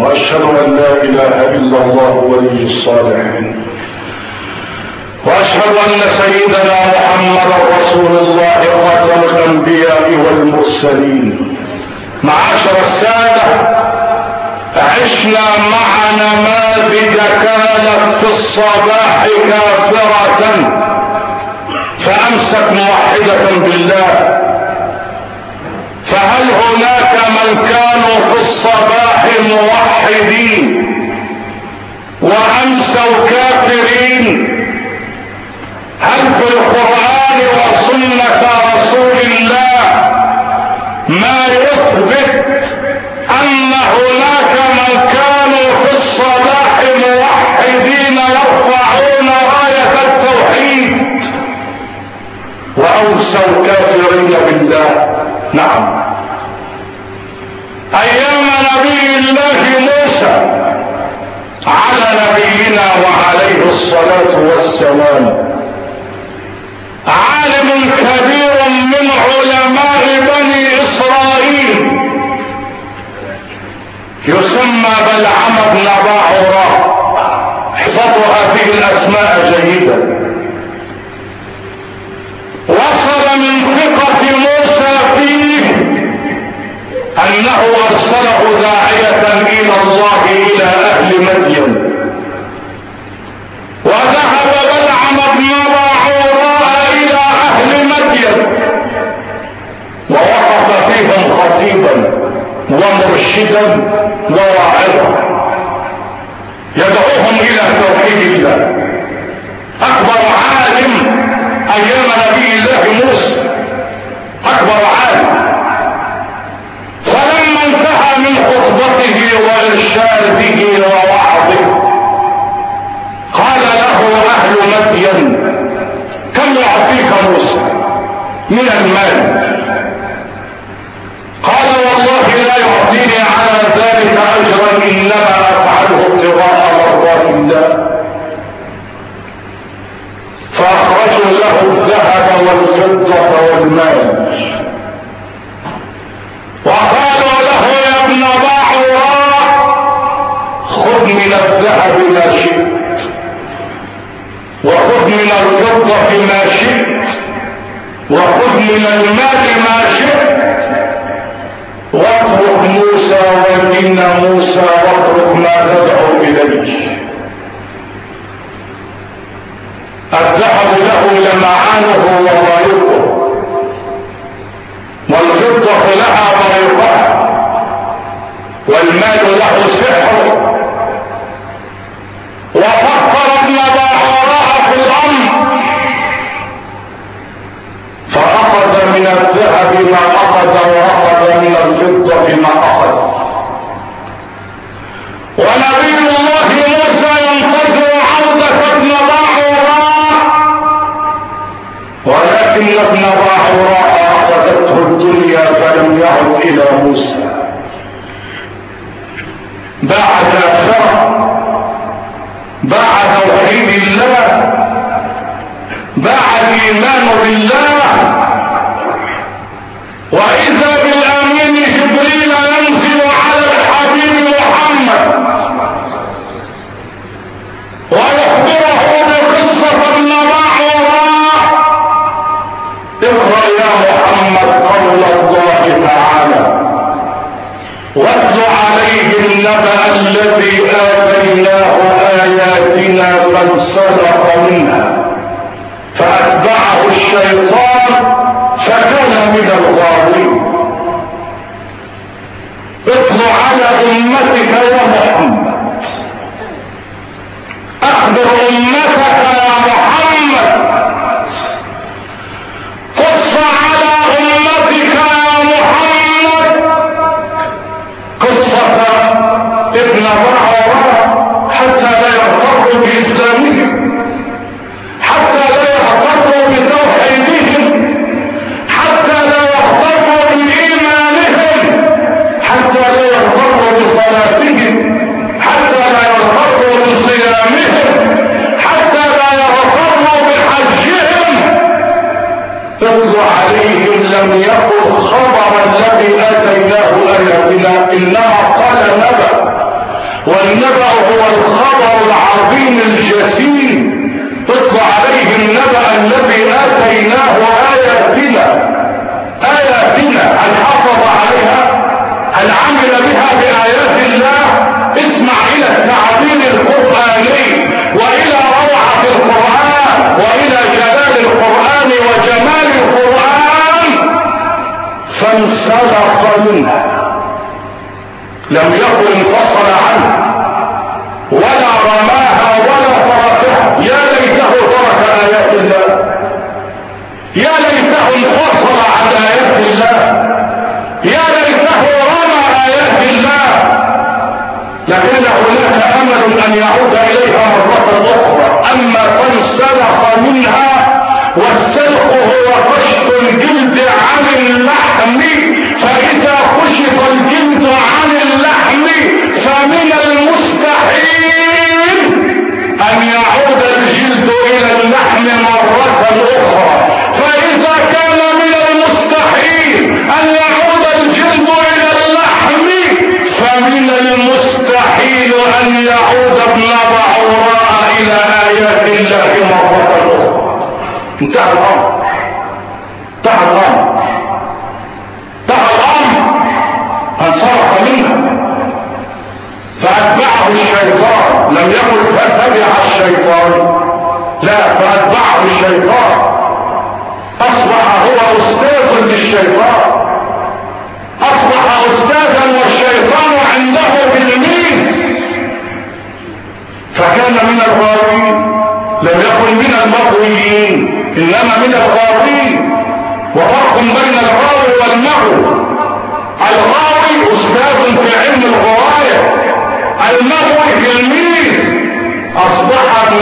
وأشهد أن لا إله إلا الله ولي الصالحين. وأشهد أن سيدنا محمدا رسول الله خاتم الأنبياء والمرسلين. معاشر السادة عشنا مع نماذج كانت في الصباح كافرة. فامست موحدة بالله. فهل هناك من كانوا في الصباح وامسوا كافرين. هل في القرآن وسنة رسول الله ما يثبت أن هناك من كانوا في الصلاح موحدين يرفعون راية التوحيد؟ وأوسوا كافرين بالله. نعم. أيام نبي الله على نبينا وعليه الصلاة والسلام. عالم كبير من علماء بني إسرائيل. يسمى بلعم بن باعوراء احفظوا هذه الأسماء جيدا. وصل من ثقة موسى فيه أنه أرسله داعية إلى الله إلى أهل مدين وذهب بلعم بن باعوراء إلى أهل مدين ووقف فيهم خطيبا ومرشدا وواعظا يدعوهم إلى توحيد الله. أكبر عالم أيام نبي الله موسى. أكبر عالم فلما انتهى من خطبته وارشاده ووعظه. قال له أهل مدين كم يعطيك موسى؟ من المال. قال والله لا يعطيني على ذلك أجرا انما أفعله ابتغاء مرضات الله. فاخرجوا له الذهب والفضة والمال. وقالوا من الذهب ما شئت. وخذ من الفضة ما شئت. وخذ من المال ما شئت. واترك موسى ودين موسى واترك ما تدعو إليه. الذهب له لمعانه وضايقه والفضة لها ضيقها. والمال له الذهب ما أخذ وأخذ من الفضة ما أخذ. ونبي الله موسى ينتظر عودة ابن باحوراء ولكن ابن باحوراء أخذته الدنيا فلم يعد إلى موسى. بعد اثره باع توحيد الله باع الايمان بالله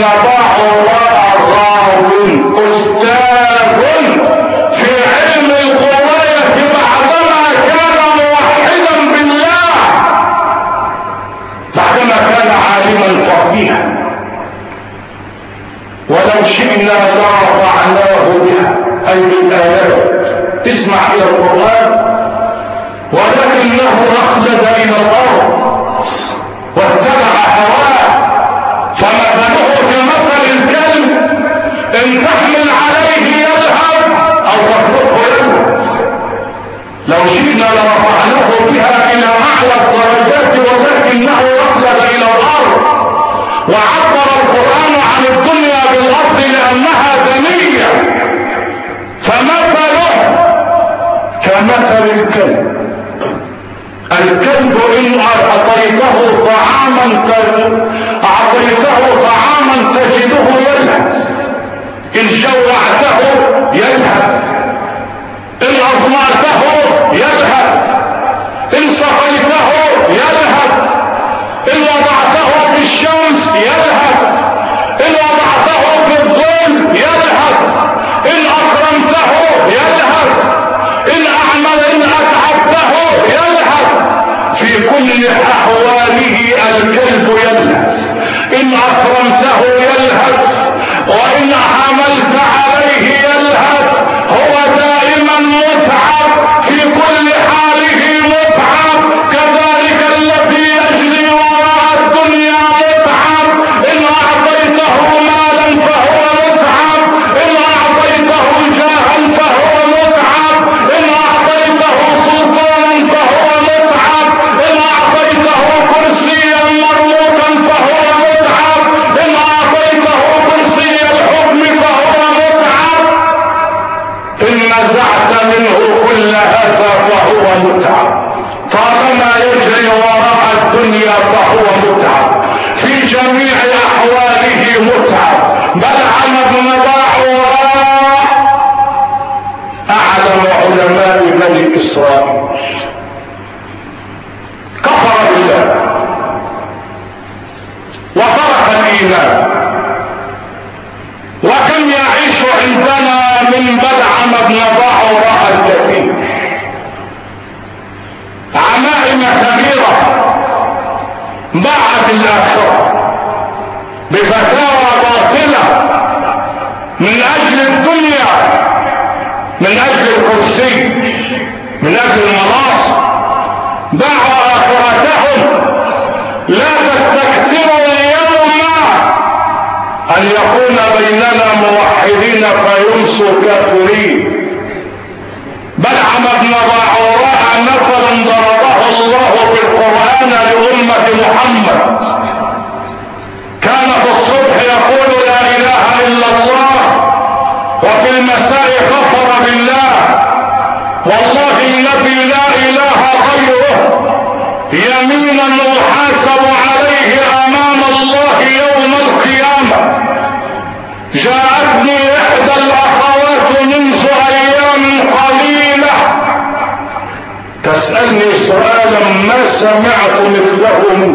اصبح ابن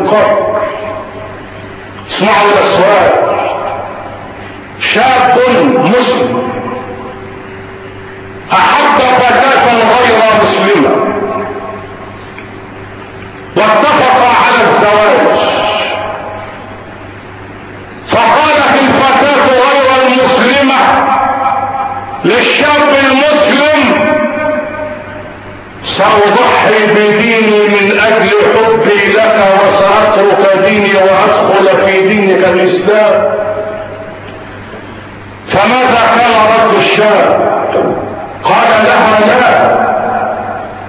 قبل اسمعوا السؤال. شاب مسلم وأدخل في دينك الإسلام. فماذا كان رد الشاب قال لها لا.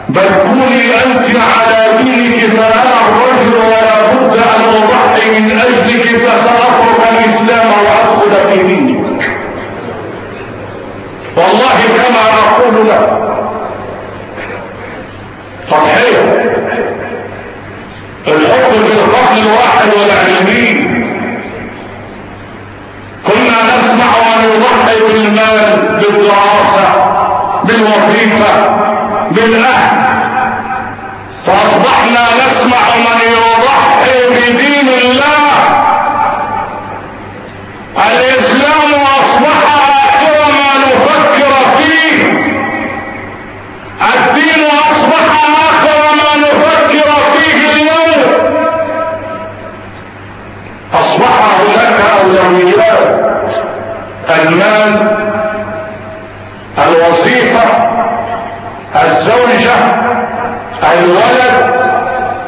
بل كوني أنت على دينك فأنا الرجل ولا بد أن أضحي من أجلك فسأترك الإسلام وأدخل في دينك. والله كما أقول لك. صحيح الحب في القرن الواحد والعشرين كنا نسمع أن يضحي بالمال بالدراسة بالوظيفة بالأهل. فأصبحنا نسمع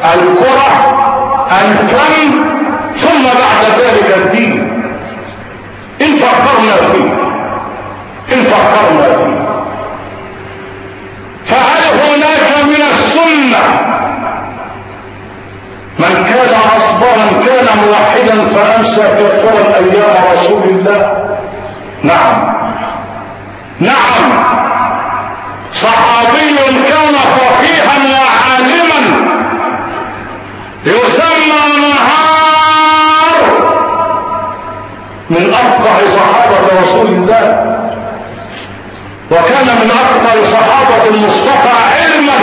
الكرة الفم ثم بعد ذلك الدين. إن فكرنا فيه إن فكرنا فيه. فهل هناك من السنة؟ من كان أصبرا كان موحدا فأمسى كفرا أيام رسول الله. نعم. نعم. صحابي كان يسمى نهار من أفقه صحابة رسول الله. وكان من أفضل صحابة المصطفى علما.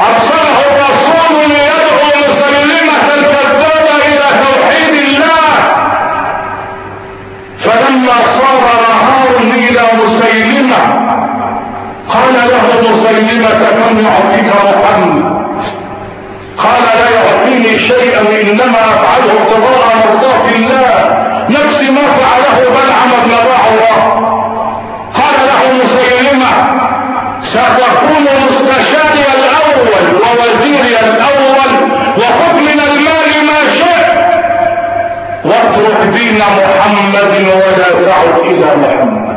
أرسله الرسول ليدعو مسلمة الكذاب إلى توحيد الله. فلما صار نهار إلى مسيلمة قال له مسيلمة كم يعطيك محمد قال لا يعطيني شيئا إنما أفعله ابتغاء مرضاة الله. نفس ما فعله بلعم بن الله. قال له مسيلمة ستكون مستشاري الأول ووزيري الأول وخذ من المال ما شئت. واترك دين محمد ولا تعد إلى محمد.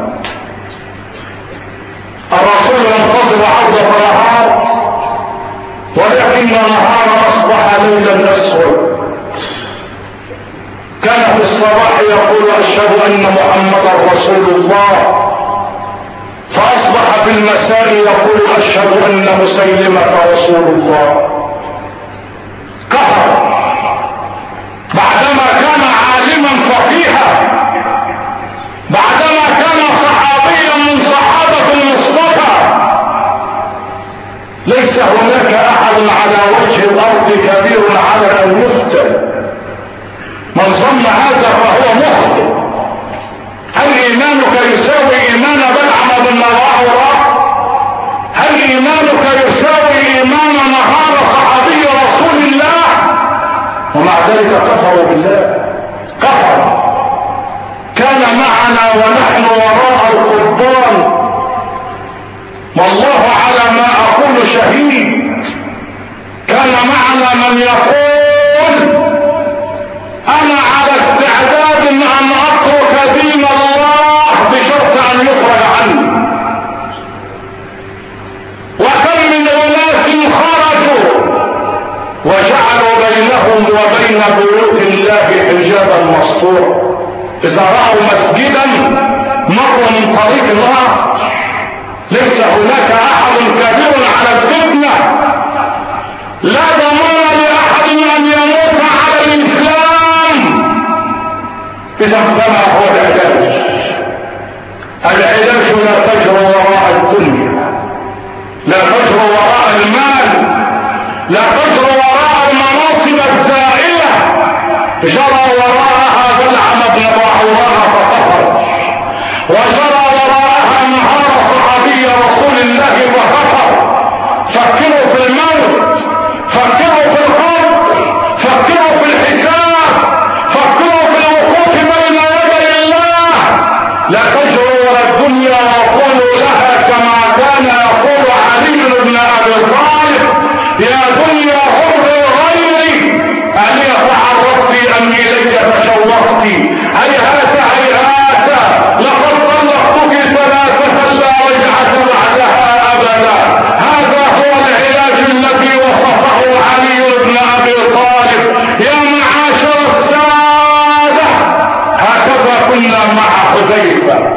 الرسول أن محمدا رسول الله. فأصبح في المساء يقول أشهد أن مسيلمة رسول الله. ايمانك يساوي ايمان نهار صحابي رسول الله. ومع ذلك كفروا بالله. كفر كان معنا ونحن وراء القضبان والله على ما أقول شهيد. كان معنا من يقول أنا بيوت الله حجابا مسطورا إذا رأوا مسجدا مروا من طريق الله ليس هناك أحد كبير على الفتنة. لا ضمان لأحد أن يموت على الإسلام. اذا فما هو العلاج؟ العلاج لا تجرى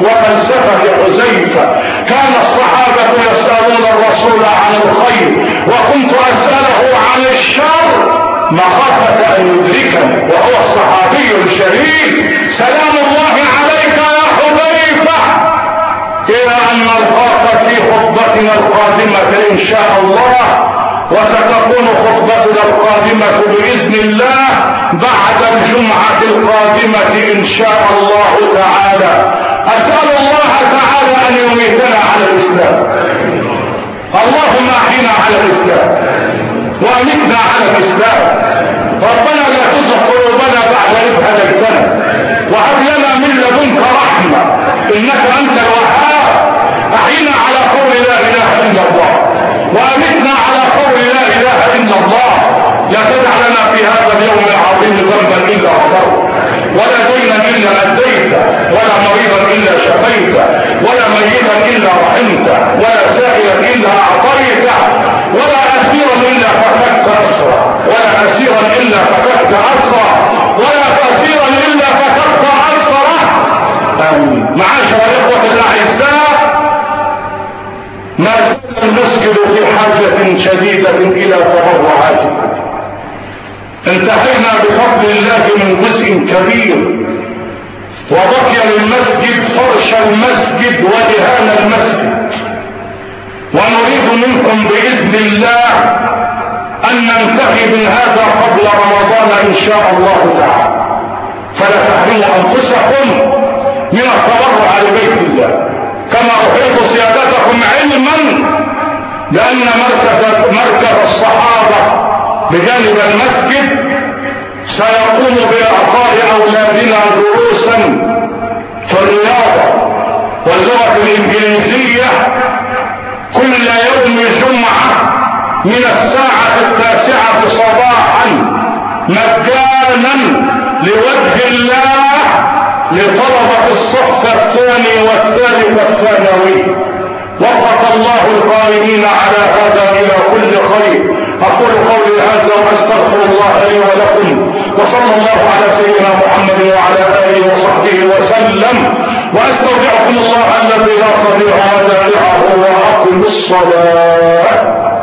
وفلسفة حذيفة. كان الصحابة يسألون الرسول عن الخير وكنت أسأله عن الشر. مخافة أن يدركني وهو الصحابي الشريف. سلام الله عليك يا حذيفة. إلى أن نلقاك في خطبتنا القادمة إن شاء الله وستكون خطبتنا القادمة بإذن الله بعد الجمعة القادمة إن شاء الله تعالى. أسأل الله تعالى أن يميتنا على الإسلام. اللهم أحينا على الإسلام. وأمتنا على الإسلام. ربنا لا تزغ قلوبنا بعد إذ هديتنا. وهب لنا من لدنك رحمة. إنك أنت الوهاب. أحينا على قول لا إله إلا الله وأمتنا على قول لا إله إلا الله لا تدع لنا في هذا اليوم العظيم ذنبا إلا غفرت ولا دينا إلا أديته ولا مريضا إلا شفيته ميتا إلا رحمته ولا سائلا إلا أعطيته ولا أسيرا إلا فككت أسرا ولا أسيرا إلا فككت أسرا ولا أسيرا إلا فككت آمين معاشر الإخوة الأعزاء ما زال المسجد في حاجة شديدة إلى تبرعاتكم. انتهينا بفضل الله من جزء كبير وبقي للمسجد فرش المسجد ودهان المسجد. ونريد منكم بإذن الله أن ننتهي من هذا قبل رمضان إن شاء الله تعالى. فلا تحرموا أنفسكم من التبرع لبيت الله. كما أحيط سيادتكم علما لأن مركز, مركز الصحابة بجانب المسجد سيقوم بإعطاء أولادنا دروسا في الرياضة واللغة الإنجليزية كل يوم جمعة من الساعة التاسعة صباحا مجانا لوجه الله لطلبة الصف الثاني والثالث الثانوي وفق الله القائمين على هذا إلى كل خير. أقول قولي هذا وأستغفر الله لي ولكم. وصلى الله على سيدنا محمد وعلى آله وصحبه وسلم. وأستودعكم الله الذي لا تضيع ودائعه وأقم الصلاة.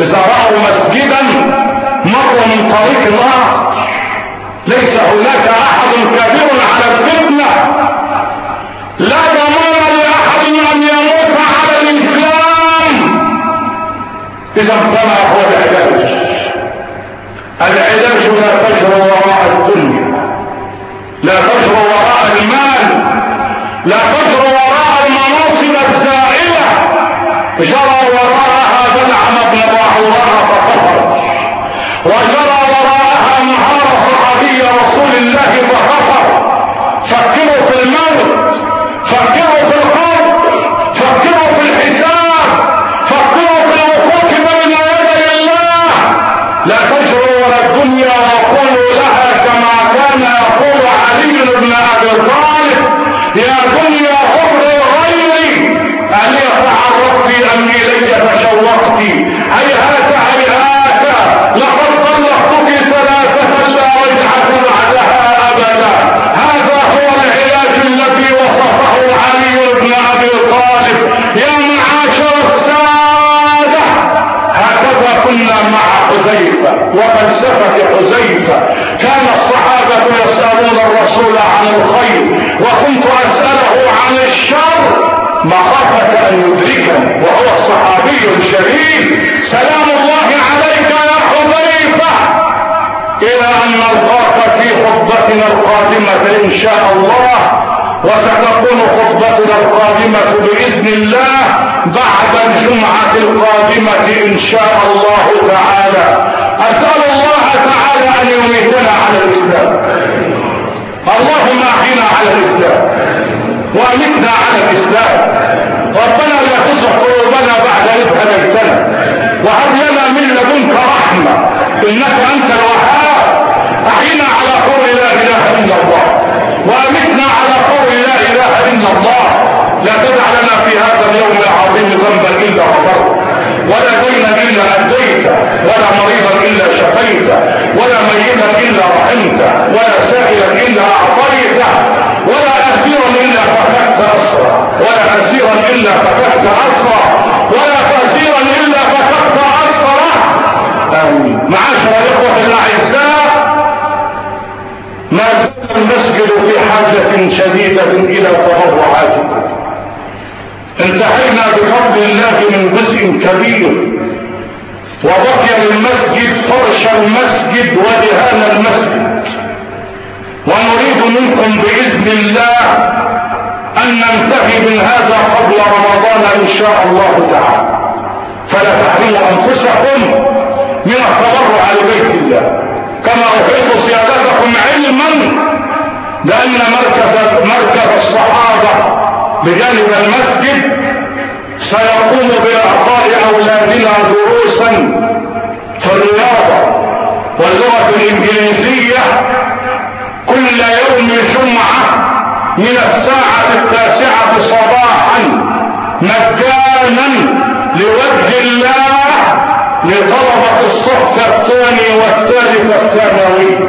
اذا رأوا مسجدا مروا من طريق الله. ليس هناك أحد كبير على الفتنة. لا ضمان لأحد أن يموت على الإسلام. إذا كما هو العلاج؟ العلاج لا تجرى وراء الدنيا. لا تجرى القادمة إن شاء الله وستكون خطبتنا القادمة بإذن الله بعد الجمعة القادمة إن شاء الله تعالى. أسأل الله تعالى أن يميتنا على الإسلام. اللهم أحينا على الإسلام وأمتنا على الإسلام. ربنا لا تزغ قلوبنا بعد إذ هديتنا. وهب لنا من لدنك رحمة إنك أنت الوهاب. أحينا على قول لا إله إلا الله. وأمتنا على قول لا إله إلا الله. لا تدع لنا في هذا اليوم العظيم ذنبا إلا غفرت ولا دينا إلا أديته. ولا مريضا إلا شفيته. ولا ميتا إلا رحمته. ولا سائلا إلا أعطيته. ولا أسيرا إلا فككت أسرا ولا أسيرا إلا فككت أسرا ولا تأسيرا إلا فككت أسرا آمين معاشر الإخوة الأعزاء ما زال المسجد في حاجة شديدة إلى تبرعاتكم انتهينا بفضل الله من جزء كبير. وبقي للمسجد فرش المسجد ودهان المسجد. ونريد منكم بإذن الله أن ننتهي من هذا قبل رمضان إن شاء الله تعالى. فلا تحرموا أنفسكم من التبرع لبيت الله. كما أحيط سيادتكم علما لأن مركز, مركز الصحابة بجانب المسجد سيقوم بإعطاء أولادنا دروسا في الرياضة واللغة الإنجليزية كل يوم جمعة من الساعة التاسعة صباحا مجانا لوجه الله لطلبة الصف الثاني والثالث الثانوي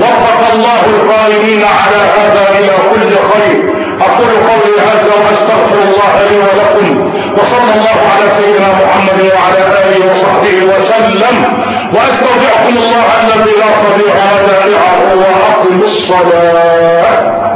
وفق الله القائمين على هذا إلى كل خير. أقول قولي هذا وأستغفر الله لي ولكم. وصلى الله على سيدنا محمد وعلى آله وصحبه وسلم. وأستودعكم الله الذي لا تضيع ودائعه وأقم الصلاة.